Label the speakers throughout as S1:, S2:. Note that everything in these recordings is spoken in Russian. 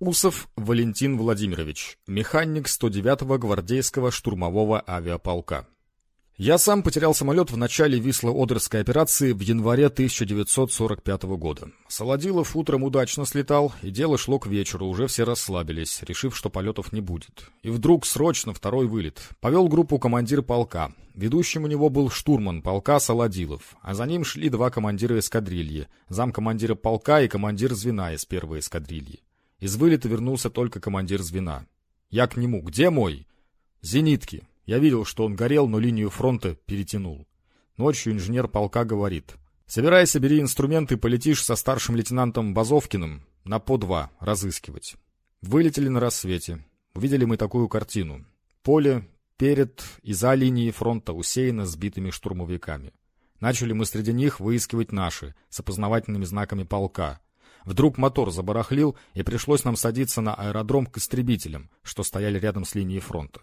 S1: Усов Валентин Владимирович, механик 109-го гвардейского штурмового авиаполка. Я сам потерял самолет в начале Висло-Одерской операции в январе 1945 года. Солодилов утром удачно слетал, и дело шло к вечеру, уже все расслабились, решив, что полетов не будет. И вдруг срочно второй вылет. Повел группу командир полка. Ведущим у него был штурман полка Солодилов, а за ним шли два командира эскадрильи, замкомандира полка и командир звена из первой эскадрильи. Из вылета вернулся только командир звена. Я к нему. «Где мой?» «Зенитки. Я видел, что он горел, но линию фронта перетянул. Ночью инженер полка говорит. «Собирайся, бери инструменты, полетишь со старшим лейтенантом Базовкиным на по-2 разыскивать». Вылетели на рассвете. Увидели мы такую картину. Поле перед и за линией фронта усеяно сбитыми штурмовиками. Начали мы среди них выискивать наши, с опознавательными знаками полка. Вдруг мотор забарахлил, и пришлось нам садиться на аэродром к истребителям, что стояли рядом с линией фронта.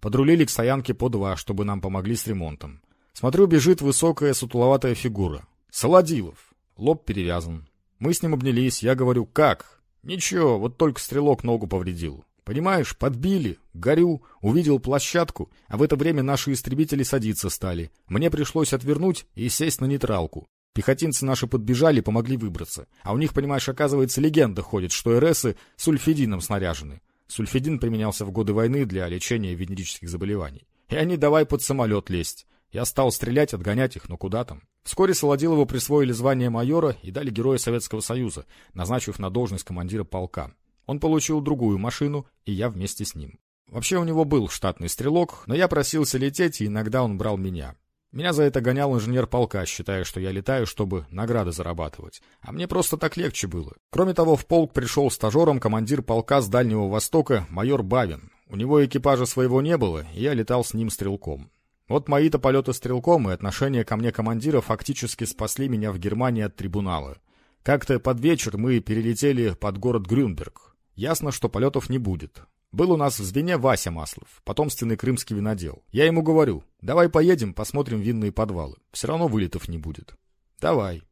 S1: Подрулили к стоянке по два, чтобы нам помогли с ремонтом. Смотрю, бежит высокая сутуловатая фигура. Солодилов. Лоб перевязан. Мы с ним обнялись. Я говорю, как? Ничего, вот только стрелок ногу повредил. Понимаешь, подбили, горю, увидел площадку, а в это время наши истребители садиться стали. Мне пришлось отвернуть и сесть на нейтралку. Пехотинцы наши подбежали, помогли выбраться. А у них, понимаешь, оказывается, легенда ходит, что РСы сульфидином снаряжены. Сульфидин применялся в годы войны для лечения венерических заболеваний. И они давай под самолет лезть. Я стал стрелять, отгонять их, но куда там. Вскоре Солодилову присвоили звание майора и дали Героя Советского Союза, назначив на должность командира полка. Он получил другую машину, и я вместе с ним. Вообще у него был штатный стрелок, но я просился лететь, и иногда он брал меня. Меня за это гонял инженер полка, считая, что я летаю, чтобы награды зарабатывать. А мне просто так легче было. Кроме того, в полк пришел стажером командир полка с Дальнего Востока, майор Бавин. У него экипажа своего не было, и я летал с ним стрелком. Вот мои-то полеты стрелком и отношение ко мне командира фактически спасли меня в Германии от трибунала. Как-то под вечер мы перелетели под город Грюнберг. Ясно, что полетов не будет. Был у нас в звене Вася Маслов, потомственный крымский винодел. Я ему говорю, давай поедем, посмотрим винные подвалы. Все равно вылетов не будет. Давай.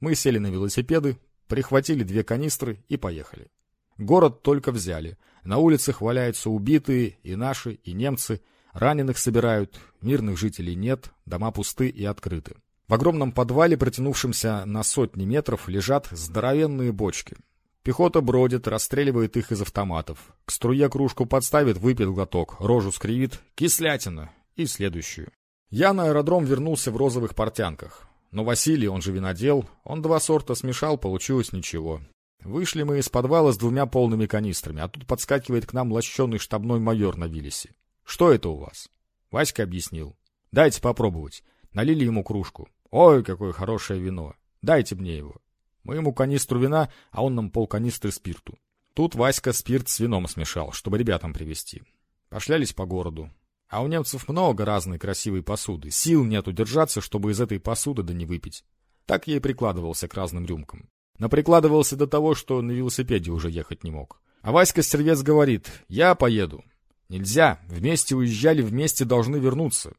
S1: Мы сели на велосипеды, прихватили две канистры и поехали. Город только взяли. На улицах валяются убитые, и наши, и немцы. Раненых собирают, мирных жителей нет, дома пусты и открыты. В огромном подвале, протянувшемся на сотни метров, лежат здоровенные бочки. Пехота бродит, расстреливает их из автоматов. К струе кружку подставит, выпьет глоток, рожу скривит, кислятина и следующую. Я на аэродром вернулся в розовых портянках. Но Василий, он же винодел, он два сорта смешал, получилось ничего. Вышли мы из подвала с двумя полными канистрами, а тут подскакивает к нам лощеный штабной майор на Виллисе. «Что это у вас?» Васька объяснил. «Дайте попробовать». Налили ему кружку. «Ой, какое хорошее вино! Дайте мне его». Мы ему канистру вина, а он нам полканистры спирту. Тут Васька спирт с вином смешал, чтобы ребятам привезти. Пошлялись по городу. А у немцев много разной красивой посуды. Сил нет удержаться, чтобы из этой посуды да не выпить. Так я и прикладывался к разным рюмкам. Но прикладывался до того, что на велосипеде уже ехать не мог. А Васька Стервец говорит, я поеду. Нельзя, вместе уезжали, вместе должны вернуться.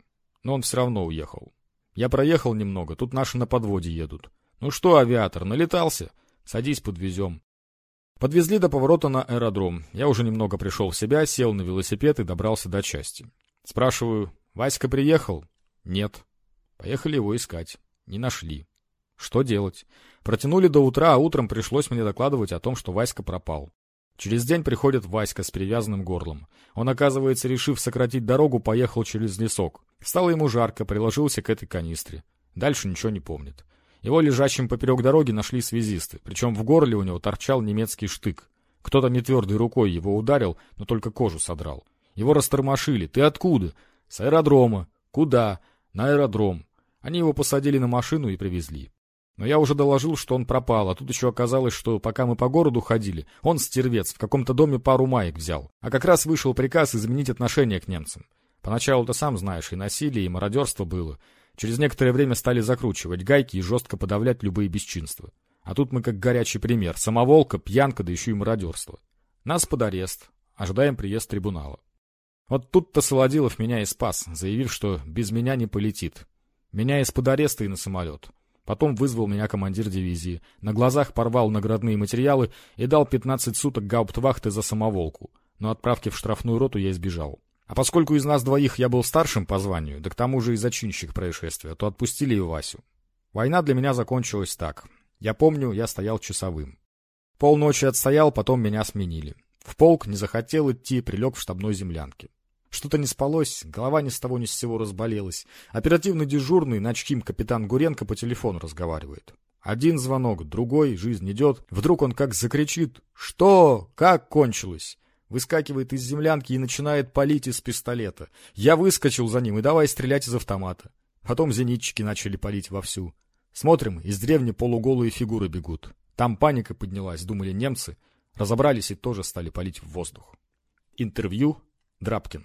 S1: Но он все равно уехал. Я проехал немного, тут наши на подводе едут. «Ну что, авиатор, налетался? Садись, подвезем». Подвезли до поворота на аэродром. Я уже немного пришел в себя, сел на велосипед и добрался до части. Спрашиваю, Васька приехал? Нет. Поехали его искать. Не нашли. Что делать? Протянули до утра, а утром пришлось мне докладывать о том, что Васька пропал. Через день приходит Васька с перевязанным горлом. Он, оказывается, решив сократить дорогу, поехал через лесок. Стало ему жарко, приложился к этой канистре. Дальше ничего не помнит. Его лежащим поперек дороги нашли связисты, причем в горле у него торчал немецкий штык. Кто-то нетвердой рукой его ударил, но только кожу содрал. Его растормошили. «Ты откуда?» «С аэродрома». «Куда?» «На аэродром». Они его посадили на машину и привезли. Но я уже доложил, что он пропал, а тут еще оказалось, что пока мы по городу ходили, он, стервец, в каком-то доме пару маек взял. А как раз вышел приказ изменить отношение к немцам. Поначалу ты сам знаешь, и насилие, и мародерство было. Через некоторое время стали закручивать гайки и жестко подавлять любые бесчинства. А тут мы как горячий пример. Самоволка, пьянка, да еще и мародерство. Нас под арест. Ожидаем приезд трибунала. Вот тут-то Солодилов меня и спас, заявив, что без меня не полетит. Меня из-под ареста и на самолет. Потом вызвал меня командир дивизии, на глазах порвал наградные материалы и дал 15 суток гауптвахты за самоволку, но отправки в штрафную роту я избежал. А поскольку из нас двоих я был старшим по званию, да к тому же и зачинщик происшествия, то отпустили и Васю. Война для меня закончилась так. Я помню, я стоял часовым. Полночи отстоял, потом меня сменили. В полк не захотел идти, прилег в штабной землянке. Что-то не спалось, голова ни с того ни с сего разболелась. Оперативный дежурный, начким капитан Гуренко по телефону разговаривает. Один звонок, другой, жизнь идет. Вдруг он как закричит «Что? Как кончилось?» Выскакивает из землянки и начинает палить из пистолета. Я выскочил за ним и давай стрелять из автомата. Потом зенитчики начали палить вовсю. Смотрим, из древни полуголые фигуры бегут. Там паника поднялась, думали немцы. Разобрались и тоже стали палить в воздух. Интервью Драбкин